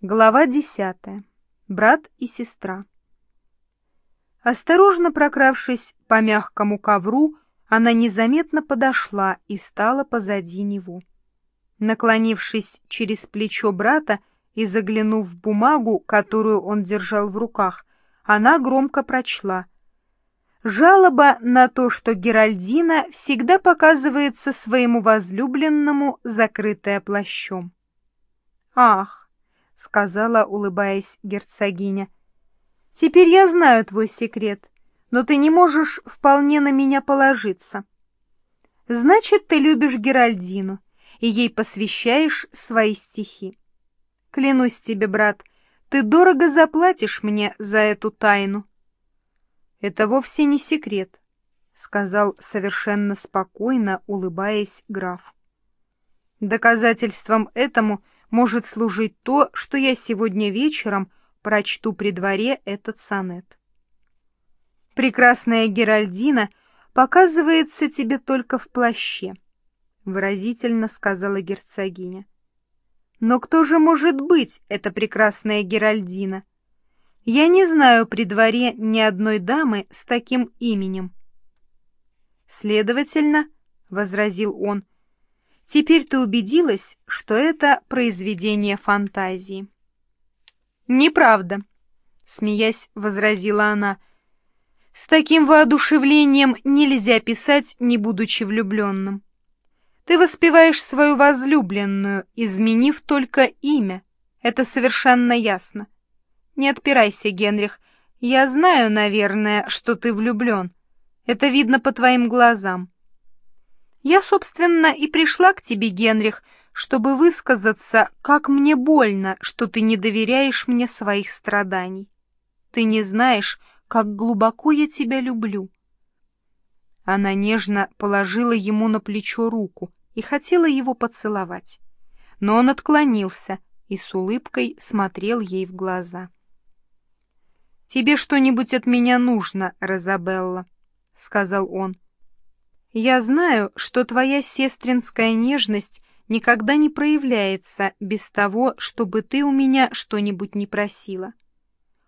Глава десятая. Брат и сестра. Осторожно прокравшись по мягкому ковру, она незаметно подошла и стала позади него. Наклонившись через плечо брата и заглянув в бумагу, которую он держал в руках, она громко прочла. Жалоба на то, что Геральдина всегда показывается своему возлюбленному, закрытая плащом. «Ах!» — сказала, улыбаясь герцогиня. «Теперь я знаю твой секрет, но ты не можешь вполне на меня положиться. Значит, ты любишь Геральдину и ей посвящаешь свои стихи. Клянусь тебе, брат, ты дорого заплатишь мне за эту тайну». «Это вовсе не секрет», — сказал совершенно спокойно, улыбаясь граф. «Доказательством этому — может служить то, что я сегодня вечером прочту при дворе этот сонет. Прекрасная Геральдина показывается тебе только в плаще, выразительно сказала герцогиня. Но кто же может быть эта прекрасная Геральдина? Я не знаю при дворе ни одной дамы с таким именем. Следовательно, — возразил он, — Теперь ты убедилась, что это произведение фантазии. Неправда, смеясь, возразила она. С таким воодушевлением нельзя писать, не будучи влюбленным. Ты воспеваешь свою возлюбленную, изменив только имя. Это совершенно ясно. Не отпирайся, Генрих. Я знаю, наверное, что ты влюблен. Это видно по твоим глазам. Я, собственно, и пришла к тебе, Генрих, чтобы высказаться, как мне больно, что ты не доверяешь мне своих страданий. Ты не знаешь, как глубоко я тебя люблю. Она нежно положила ему на плечо руку и хотела его поцеловать. Но он отклонился и с улыбкой смотрел ей в глаза. «Тебе что-нибудь от меня нужно, Розабелла», — сказал он. — я знаю, что твоя сестринская нежность никогда не проявляется без того, чтобы ты у меня что-нибудь не просила.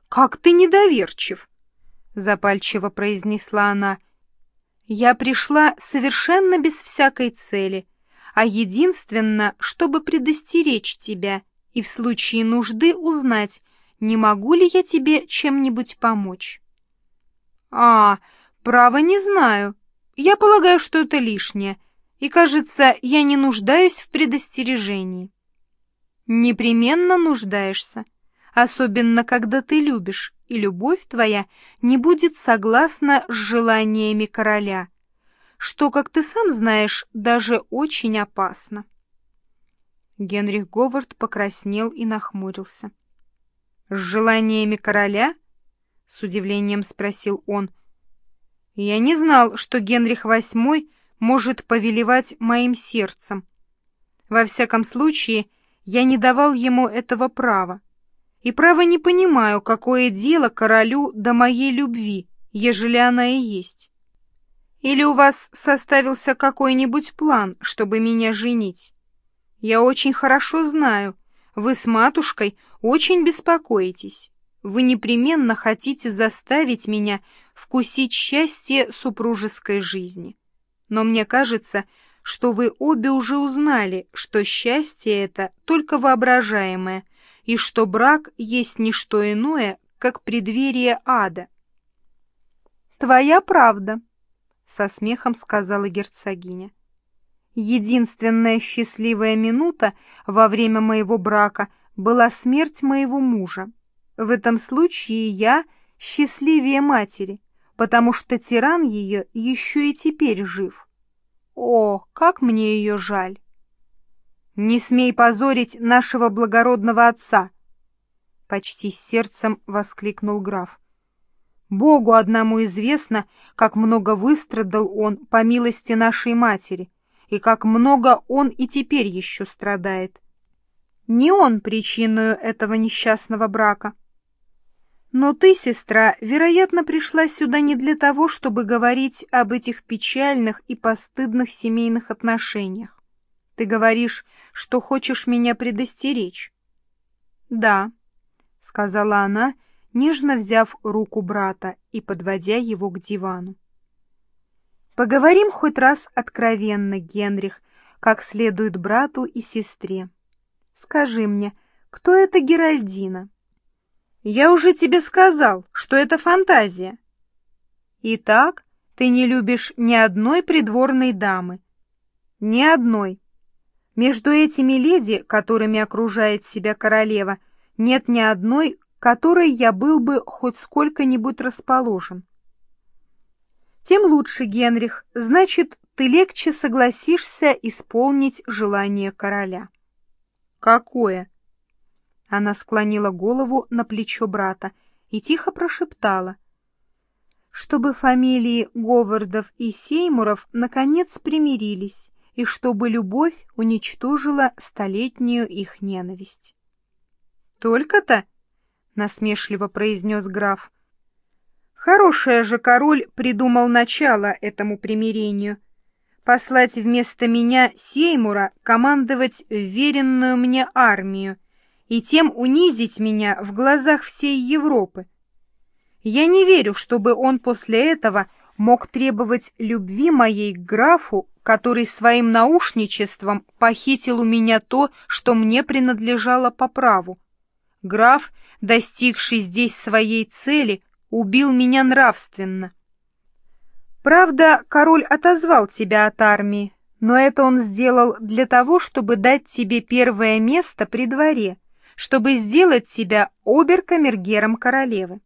Как ты недоверчив, запальчиво произнесла она. Я пришла совершенно без всякой цели, а единственно, чтобы предостеречь тебя и в случае нужды узнать, не могу ли я тебе чем-нибудь помочь. А, право не знаю, я полагаю, что это лишнее, и, кажется, я не нуждаюсь в предостережении. Непременно нуждаешься, особенно когда ты любишь, и любовь твоя не будет согласна с желаниями короля, что, как ты сам знаешь, даже очень опасно. Генрих Говард покраснел и нахмурился. «С желаниями короля?» — с удивлением спросил он — я не знал, что Генрих VIII может повелевать моим сердцем. Во всяком случае, я не давал ему этого права. И право не понимаю, какое дело королю до моей любви, ежели она и есть. Или у вас составился какой-нибудь план, чтобы меня женить? Я очень хорошо знаю, вы с матушкой очень беспокоитесь. Вы непременно хотите заставить меня вкусить счастье супружеской жизни. Но мне кажется, что вы обе уже узнали, что счастье это только воображаемое, и что брак есть не что иное, как преддверие ада. «Твоя правда», — со смехом сказала герцогиня. «Единственная счастливая минута во время моего брака была смерть моего мужа. В этом случае я счастливее матери, потому что тиран ее еще и теперь жив. О, как мне ее жаль! Не смей позорить нашего благородного отца! Почти сердцем воскликнул граф. Богу одному известно, как много выстрадал он по милости нашей матери, и как много он и теперь еще страдает. Не он причиною этого несчастного брака. Но ты, сестра, вероятно, пришла сюда не для того, чтобы говорить об этих печальных и постыдных семейных отношениях. Ты говоришь, что хочешь меня предостеречь. Да, — сказала она, нежно взяв руку брата и подводя его к дивану. Поговорим хоть раз откровенно, Генрих, как следует брату и сестре. Скажи мне, кто это Геральдина? Я уже тебе сказал, что это фантазия. Итак, ты не любишь ни одной придворной дамы. Ни одной. Между этими леди, которыми окружает себя королева, нет ни одной, которой я был бы хоть сколько-нибудь расположен. Тем лучше, Генрих, значит, ты легче согласишься исполнить желание короля. Какое? Она склонила голову на плечо брата и тихо прошептала. Чтобы фамилии Говардов и Сеймуров наконец примирились, и чтобы любовь уничтожила столетнюю их ненависть. «Только-то?» — насмешливо произнес граф. Хорошее же король придумал начало этому примирению. Послать вместо меня Сеймура командовать веренную мне армию и тем унизить меня в глазах всей Европы. Я не верю, чтобы он после этого мог требовать любви моей к графу, который своим наушничеством похитил у меня то, что мне принадлежало по праву. Граф, достигший здесь своей цели, убил меня нравственно. Правда, король отозвал тебя от армии, но это он сделал для того, чтобы дать тебе первое место при дворе, чтобы сделать тебя оберкамергером королевы.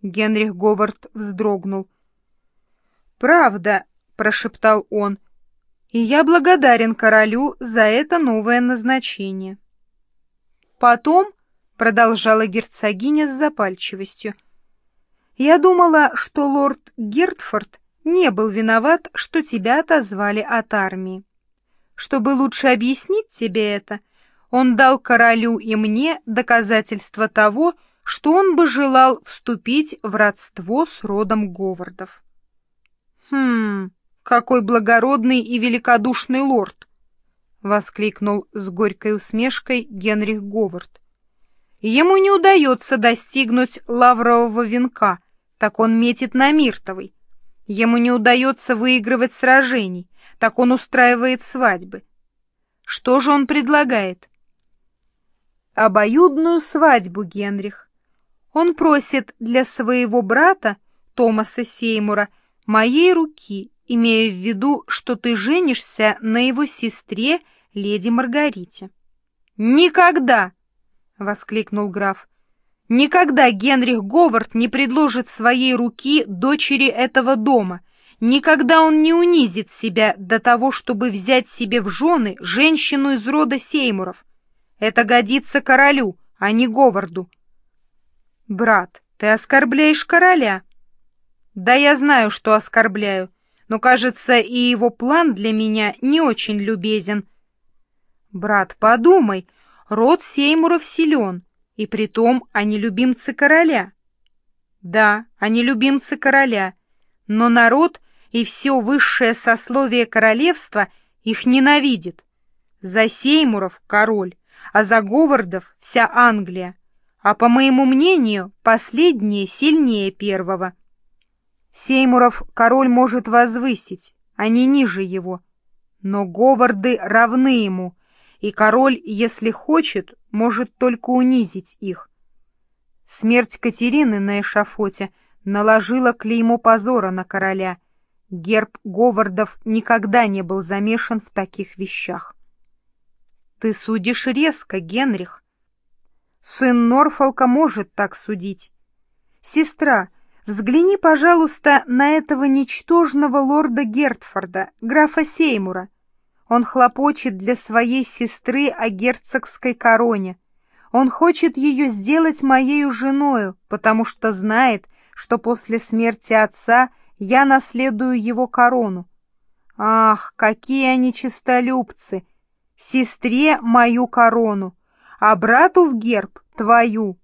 Генрих Говард вздрогнул. «Правда», — прошептал он, — «и я благодарен королю за это новое назначение». Потом, — продолжала герцогиня с запальчивостью, — я думала, что лорд Гертфорд не был виноват, что тебя отозвали от армии. Чтобы лучше объяснить тебе это, он дал королю и мне доказательство того, что он бы желал вступить в родство с родом Говардов. «Хм, какой благородный и великодушный лорд!» — воскликнул с горькой усмешкой Генрих Говард. «Ему не удается достигнуть лаврового венка, так он метит на Миртовый. Ему не удается выигрывать сражений, так он устраивает свадьбы. Что же он предлагает? Обоюдную свадьбу, Генрих. Он просит для своего брата, Томаса Сеймура, моей руки, имея в виду, что ты женишься на его сестре, леди Маргарите. «Никогда!» — воскликнул граф. Никогда Генрих Говард не предложит своей руки дочери этого дома. Никогда он не унизит себя до того, чтобы взять себе в жены женщину из рода Сеймуров. Это годится королю, а не Говарду. Брат, ты оскорбляешь короля. Да я знаю, что оскорбляю, но, кажется, и его план для меня не очень любезен. Брат, подумай, род Сеймуров силен, и притом они любимцы короля. Да, они любимцы короля, но народ и все высшее сословие королевства их ненавидит. За Сеймуров король, а за Говардов вся Англия, а, по моему мнению, последние сильнее первого. Сеймуров король может возвысить, а не ниже его, но Говарды равны ему, и король, если хочет, может только унизить их. Смерть Катерины на эшафоте наложила клеймо позора на короля. Герб Говардов никогда не был замешан в таких вещах. Ты судишь резко, Генрих. Сын Норфолка может так судить. Сестра, взгляни, пожалуйста, на этого ничтожного лорда Гертфорда, графа Сеймура. Он хлопочет для своей сестры о герцогской короне. Он хочет ее сделать моею женою, потому что знает, что после смерти отца я наследую его корону. Ах, какие они честолюбцы! Сестре мою корону, а брату в герб твою.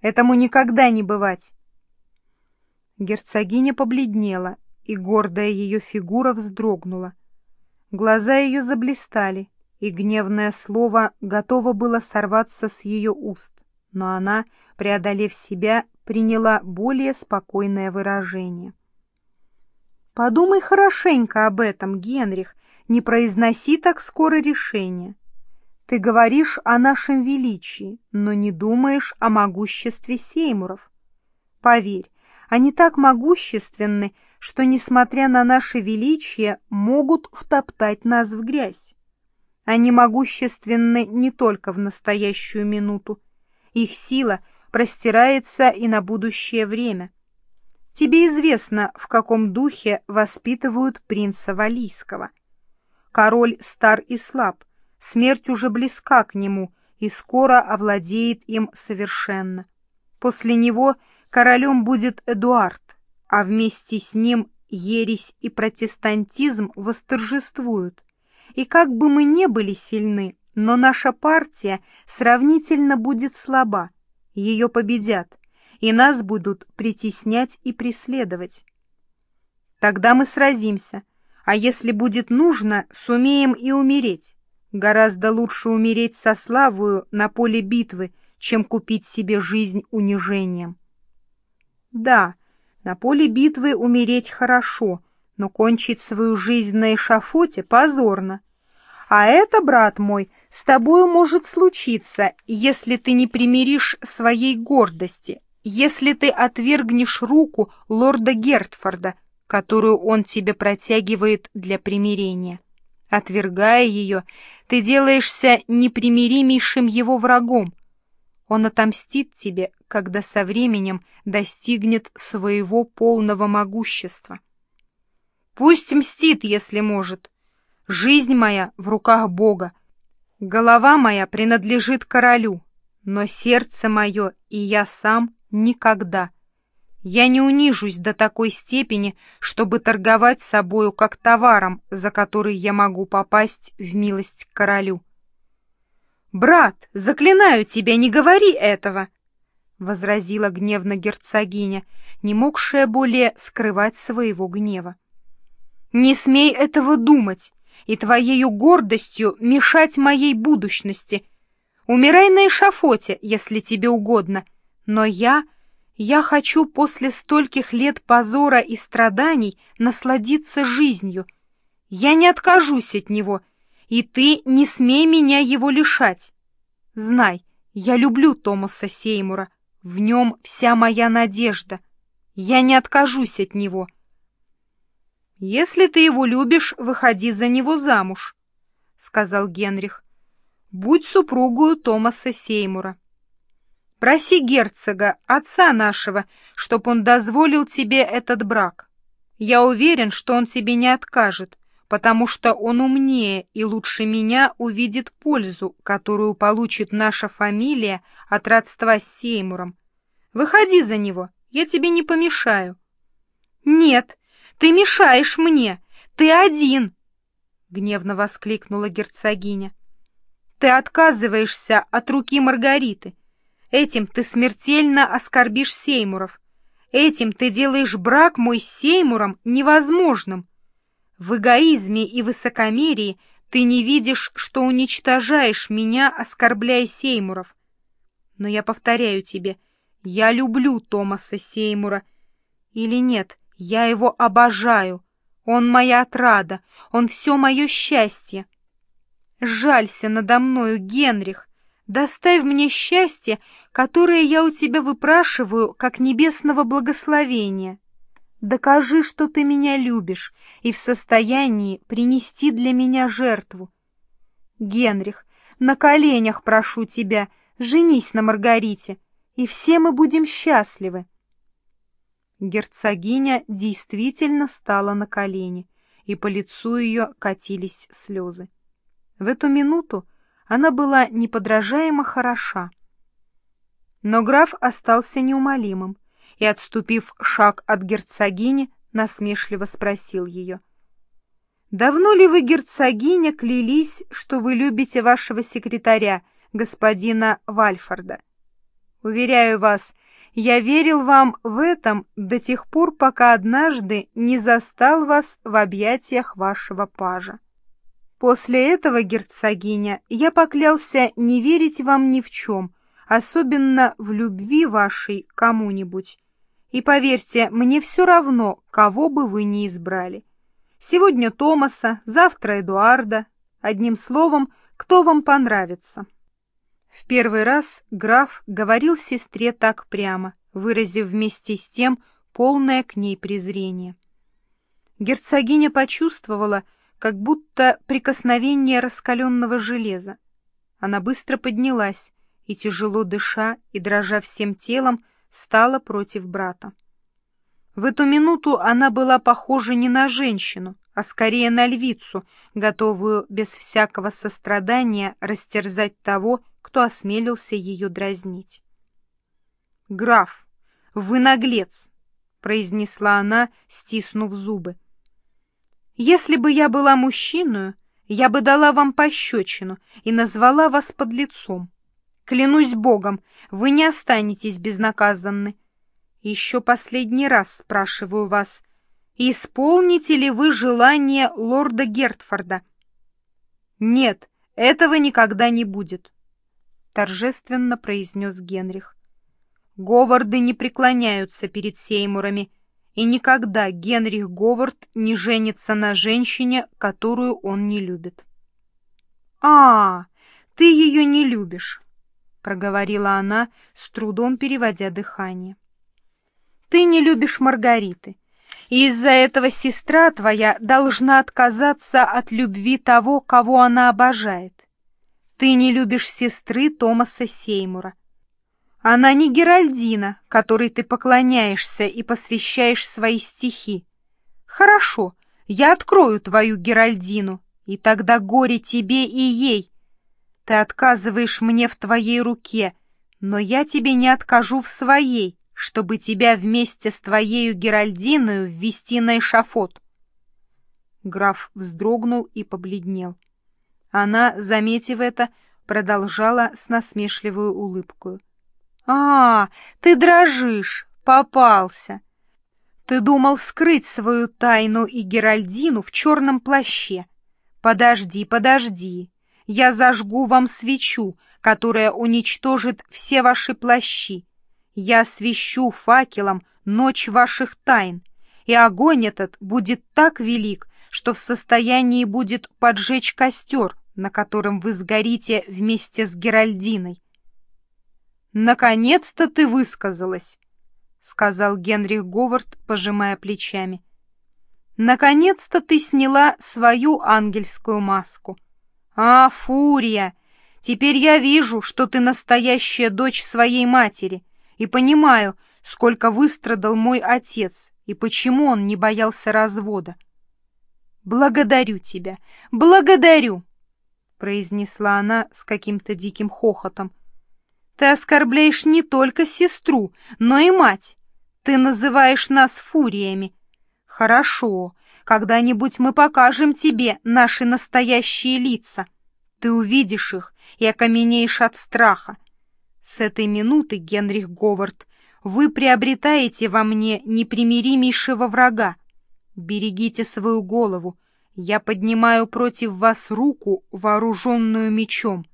Этому никогда не бывать. Герцогиня побледнела, и гордая ее фигура вздрогнула. Глаза ее заблистали, и гневное слово готово было сорваться с ее уст, но она, преодолев себя, приняла более спокойное выражение. «Подумай хорошенько об этом, Генрих, не произноси так скоро решение. Ты говоришь о нашем величии, но не думаешь о могуществе Сеймуров. Поверь, они так могущественны, что, несмотря на наше величие, могут втоптать нас в грязь. Они могущественны не только в настоящую минуту. Их сила простирается и на будущее время. Тебе известно, в каком духе воспитывают принца Валийского. Король стар и слаб, смерть уже близка к нему и скоро овладеет им совершенно. После него королем будет Эдуард, а вместе с ним ересь и протестантизм восторжествуют. И как бы мы не были сильны, но наша партия сравнительно будет слаба, ее победят, и нас будут притеснять и преследовать. Тогда мы сразимся, а если будет нужно, сумеем и умереть. Гораздо лучше умереть со славою на поле битвы, чем купить себе жизнь унижением. Да, на поле битвы умереть хорошо, но кончить свою жизнь на эшафоте позорно. А это, брат мой, с тобою может случиться, если ты не примиришь своей гордости, если ты отвергнешь руку лорда Гертфорда, которую он тебе протягивает для примирения. Отвергая ее, ты делаешься непримиримейшим его врагом. Он отомстит тебе, когда со временем достигнет своего полного могущества. Пусть мстит, если может. Жизнь моя в руках Бога. Голова моя принадлежит королю, но сердце мое и я сам никогда. Я не унижусь до такой степени, чтобы торговать собою как товаром, за который я могу попасть в милость к королю. «Брат, заклинаю тебя, не говори этого!» — возразила гневно герцогиня, не могшая более скрывать своего гнева. «Не смей этого думать и твоею гордостью мешать моей будущности. Умирай на эшафоте, если тебе угодно, но я, я хочу после стольких лет позора и страданий насладиться жизнью. Я не откажусь от него, и ты не смей меня его лишать. Знай, я люблю Томаса Сеймура, в нем вся моя надежда. Я не откажусь от него». «Если ты его любишь, выходи за него замуж», — сказал Генрих. «Будь супругою Томаса Сеймура. Проси герцога, отца нашего, чтоб он дозволил тебе этот брак. Я уверен, что он тебе не откажет, потому что он умнее и лучше меня увидит пользу, которую получит наша фамилия от родства с Сеймуром. Выходи за него, я тебе не помешаю». «Нет», ты мешаешь мне! Ты один!» — гневно воскликнула герцогиня. «Ты отказываешься от руки Маргариты. Этим ты смертельно оскорбишь Сеймуров. Этим ты делаешь брак мой с Сеймуром невозможным. В эгоизме и высокомерии ты не видишь, что уничтожаешь меня, оскорбляя Сеймуров. Но я повторяю тебе, я люблю Томаса Сеймура. Или нет, я его обожаю. Он моя отрада, он все мое счастье. Жалься надо мною, Генрих. Доставь мне счастье, которое я у тебя выпрашиваю, как небесного благословения. Докажи, что ты меня любишь и в состоянии принести для меня жертву. Генрих, на коленях прошу тебя, женись на Маргарите, и все мы будем счастливы. Герцогиня действительно стала на колени, и по лицу ее катились слезы. В эту минуту она была неподражаемо хороша. Но граф остался неумолимым и, отступив шаг от герцогини, насмешливо спросил ее. «Давно ли вы, герцогиня, клялись, что вы любите вашего секретаря, господина Вальфорда? Уверяю вас, — я верил вам в этом до тех пор, пока однажды не застал вас в объятиях вашего пажа. После этого, герцогиня, я поклялся не верить вам ни в чем, особенно в любви вашей кому-нибудь. И поверьте, мне все равно, кого бы вы ни избрали. Сегодня Томаса, завтра Эдуарда. Одним словом, кто вам понравится. В первый раз граф говорил сестре так прямо, выразив вместе с тем полное к ней презрение. Герцогиня почувствовала, как будто прикосновение раскаленного железа. Она быстро поднялась и, тяжело дыша и дрожа всем телом, стала против брата. В эту минуту она была похожа не на женщину, а скорее на львицу, готовую без всякого сострадания растерзать того, кто осмелился ее дразнить. «Граф, вы наглец!» — произнесла она, стиснув зубы. Если бы я была мужчиной, я бы дала вам пощечину и назвала вас подлецом. Клянусь Богом, вы не останетесь безнаказанны. Еще последний раз спрашиваю вас, исполните ли вы желание лорда Гертфорда? Нет, этого никогда не будет, — торжественно произнес Генрих. Говарды не преклоняются перед Сеймурами, и никогда Генрих Говард не женится на женщине, которую он не любит. — А, ты ее не любишь, — проговорила она, с трудом переводя дыхание. — Ты не любишь Маргариты, и из-за этого сестра твоя должна отказаться от любви того, кого она обожает. Ты не любишь сестры Томаса Сеймура, она не Геральдина, которой ты поклоняешься и посвящаешь свои стихи. Хорошо, я открою твою Геральдину, и тогда горе тебе и ей. Ты отказываешь мне в твоей руке, но я тебе не откажу в своей, чтобы тебя вместе с твоею Геральдиною ввести на эшафот. Граф вздрогнул и побледнел. Она, заметив это, продолжала с насмешливой улыбкой. «А, ты дрожишь, попался. Ты думал скрыть свою тайну и Геральдину в черном плаще. Подожди, подожди, я зажгу вам свечу, которая уничтожит все ваши плащи. Я освещу факелом ночь ваших тайн, и огонь этот будет так велик, что в состоянии будет поджечь костер, на котором вы сгорите вместе с Геральдиной. «Наконец-то ты высказалась», — сказал Генрих Говард, пожимая плечами. «Наконец-то ты сняла свою ангельскую маску. А, Фурия, теперь я вижу, что ты настоящая дочь своей матери, и понимаю, сколько выстрадал мой отец и почему он не боялся развода. Благодарю тебя, благодарю!» — произнесла она с каким-то диким хохотом, ты оскорбляешь не только сестру, но и мать. Ты называешь нас фуриями. Хорошо, когда-нибудь мы покажем тебе наши настоящие лица. Ты увидишь их и окаменеешь от страха. С этой минуты, Генрих Говард, вы приобретаете во мне непримиримейшего врага. Берегите свою голову. Я поднимаю против вас руку, вооруженную мечом.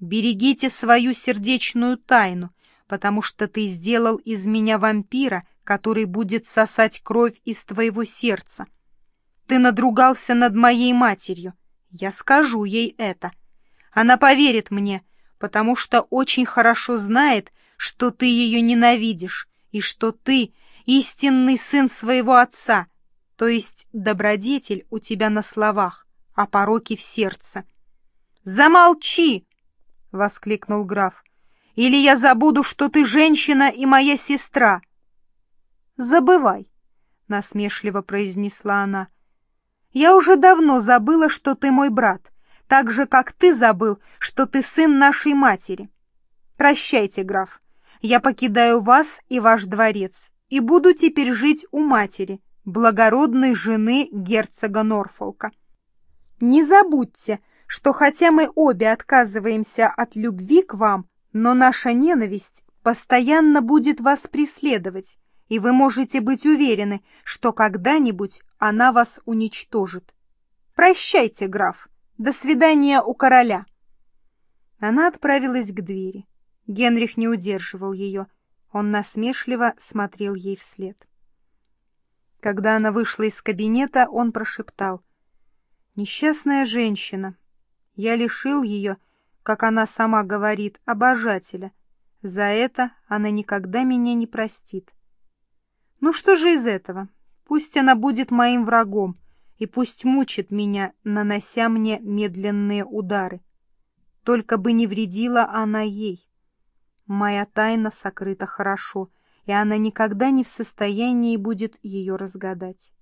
Берегите свою сердечную тайну, потому что ты сделал из меня вампира, который будет сосать кровь из твоего сердца. Ты надругался над моей матерью. Я скажу ей это. Она поверит мне, потому что очень хорошо знает, что ты ее ненавидишь, и что ты истинный сын своего отца, то есть добродетель у тебя на словах, а пороки в сердце. «Замолчи!» — воскликнул граф. «Или я забуду, что ты женщина и моя сестра!» «Забывай!» — насмешливо произнесла она. «Я уже давно забыла, что ты мой брат, так же, как ты забыл, что ты сын нашей матери. Прощайте, граф, я покидаю вас и ваш дворец и буду теперь жить у матери, благородной жены герцога Норфолка. Не забудьте, что хотя мы обе отказываемся от любви к вам, но наша ненависть постоянно будет вас преследовать, и вы можете быть уверены, что когда-нибудь она вас уничтожит. Прощайте, граф, До свидания у короля. Она отправилась к двери. Генрих не удерживал ее. Он насмешливо смотрел ей вслед. Когда она вышла из кабинета, он прошептал. «Несчастная женщина. Я лишил ее, как она сама говорит, обожателя. За это она никогда меня не простит. Ну что же из этого? Пусть она будет моим врагом, и пусть мучит меня, нанося мне медленные удары. Только бы не вредила она ей. Моя тайна сокрыта хорошо, и она никогда не в состоянии будет ее разгадать.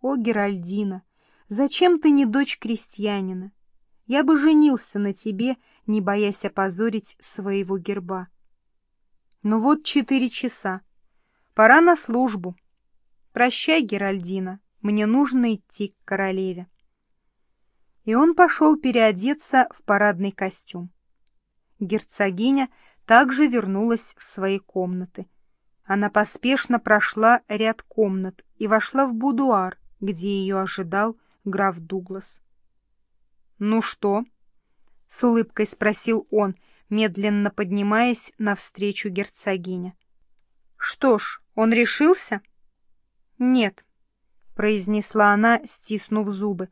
О, Геральдина, зачем ты не дочь крестьянина? Я бы женился на тебе, не боясь опозорить своего герба. Ну вот четыре часа. Пора на службу. Прощай, Геральдина, мне нужно идти к королеве. И он пошел переодеться в парадный костюм. Герцогиня также вернулась в свои комнаты. Она поспешно прошла ряд комнат и вошла в будуар, где ее ожидал граф Дуглас. «Ну что?» — с улыбкой спросил он, медленно поднимаясь навстречу герцогине. «Что ж, он решился?» «Нет», — произнесла она, стиснув зубы.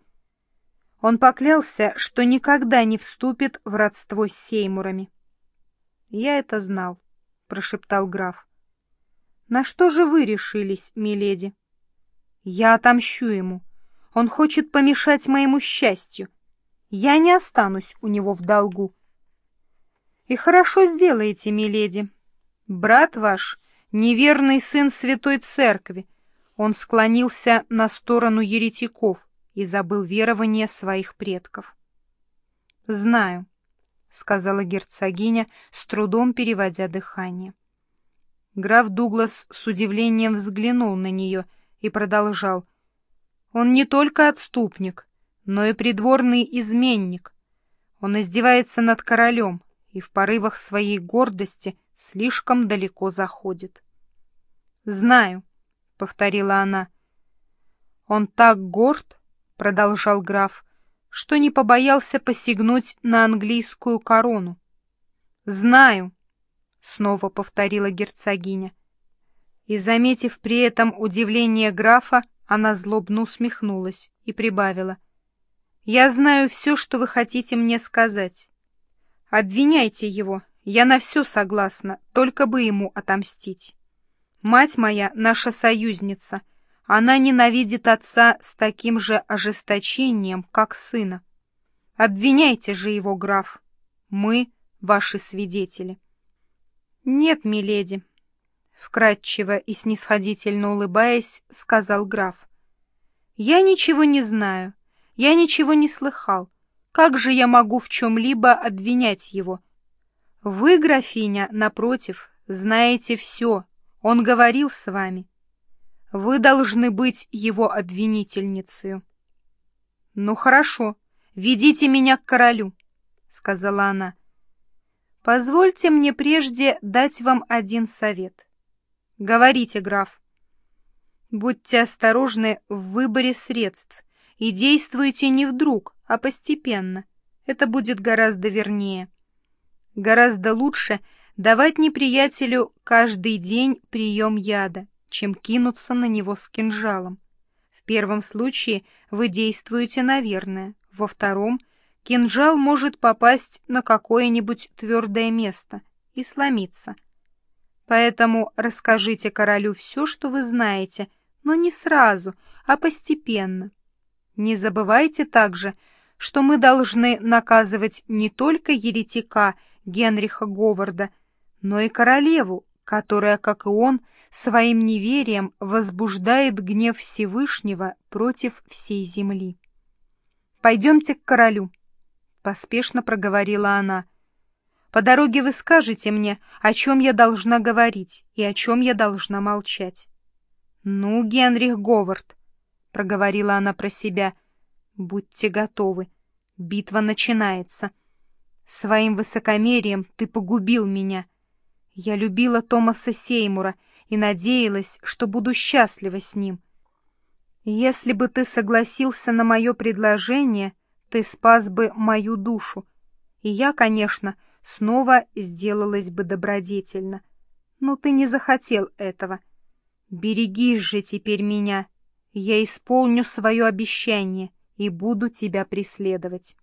Он поклялся, что никогда не вступит в родство с Сеймурами. «Я это знал», — прошептал граф. «На что же вы решились, миледи?» «Я отомщу ему. Он хочет помешать моему счастью. Я не останусь у него в долгу». «И хорошо сделаете, миледи. Брат ваш — неверный сын Святой Церкви. Он склонился на сторону еретиков и забыл верование своих предков». «Знаю», — сказала герцогиня, с трудом переводя дыхание. Граф Дуглас с удивлением взглянул на нее и продолжал. «Он не только отступник, но и придворный изменник. Он издевается над королем и в порывах своей гордости слишком далеко заходит». «Знаю», — повторила она. «Он так горд», — продолжал граф, — что не побоялся посягнуть на английскую корону. «Знаю», — снова повторила герцогиня. И, заметив при этом удивление графа, она злобно усмехнулась и прибавила. «Я знаю все, что вы хотите мне сказать. Обвиняйте его, я на все согласна, только бы ему отомстить. Мать моя — наша союзница — она ненавидит отца с таким же ожесточением, как сына. Обвиняйте же его, граф. Мы ваши свидетели. Нет, миледи, — вкратчиво и снисходительно улыбаясь, сказал граф. Я ничего не знаю, я ничего не слыхал. Как же я могу в чем-либо обвинять его? Вы, графиня, напротив, знаете все. Он говорил с вами. Вы должны быть его обвинительницей. — Ну хорошо, ведите меня к королю, — сказала она. — Позвольте мне прежде дать вам один совет. — Говорите, граф. — Будьте осторожны в выборе средств и действуйте не вдруг, а постепенно. Это будет гораздо вернее. Гораздо лучше давать неприятелю каждый день прием яда чем кинуться на него с кинжалом. В первом случае вы действуете наверное, во втором кинжал может попасть на какое-нибудь твердое место и сломиться. Поэтому расскажите королю все, что вы знаете, но не сразу, а постепенно. Не забывайте также, что мы должны наказывать не только еретика Генриха Говарда, но и королеву, которая, как и он, своим неверием возбуждает гнев Всевышнего против всей земли. «Пойдемте к королю», — поспешно проговорила она. «По дороге вы скажете мне, о чем я должна говорить и о чем я должна молчать». «Ну, Генрих Говард», — проговорила она про себя, — «будьте готовы, битва начинается. Своим высокомерием ты погубил меня. Я любила Томаса Сеймура — и надеялась, что буду счастлива с ним. Если бы ты согласился на мое предложение, ты спас бы мою душу, и я, конечно, снова сделалась бы добродетельно. Но ты не захотел этого. Берегись же теперь меня. Я исполню свое обещание и буду тебя преследовать.